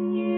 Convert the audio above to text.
you.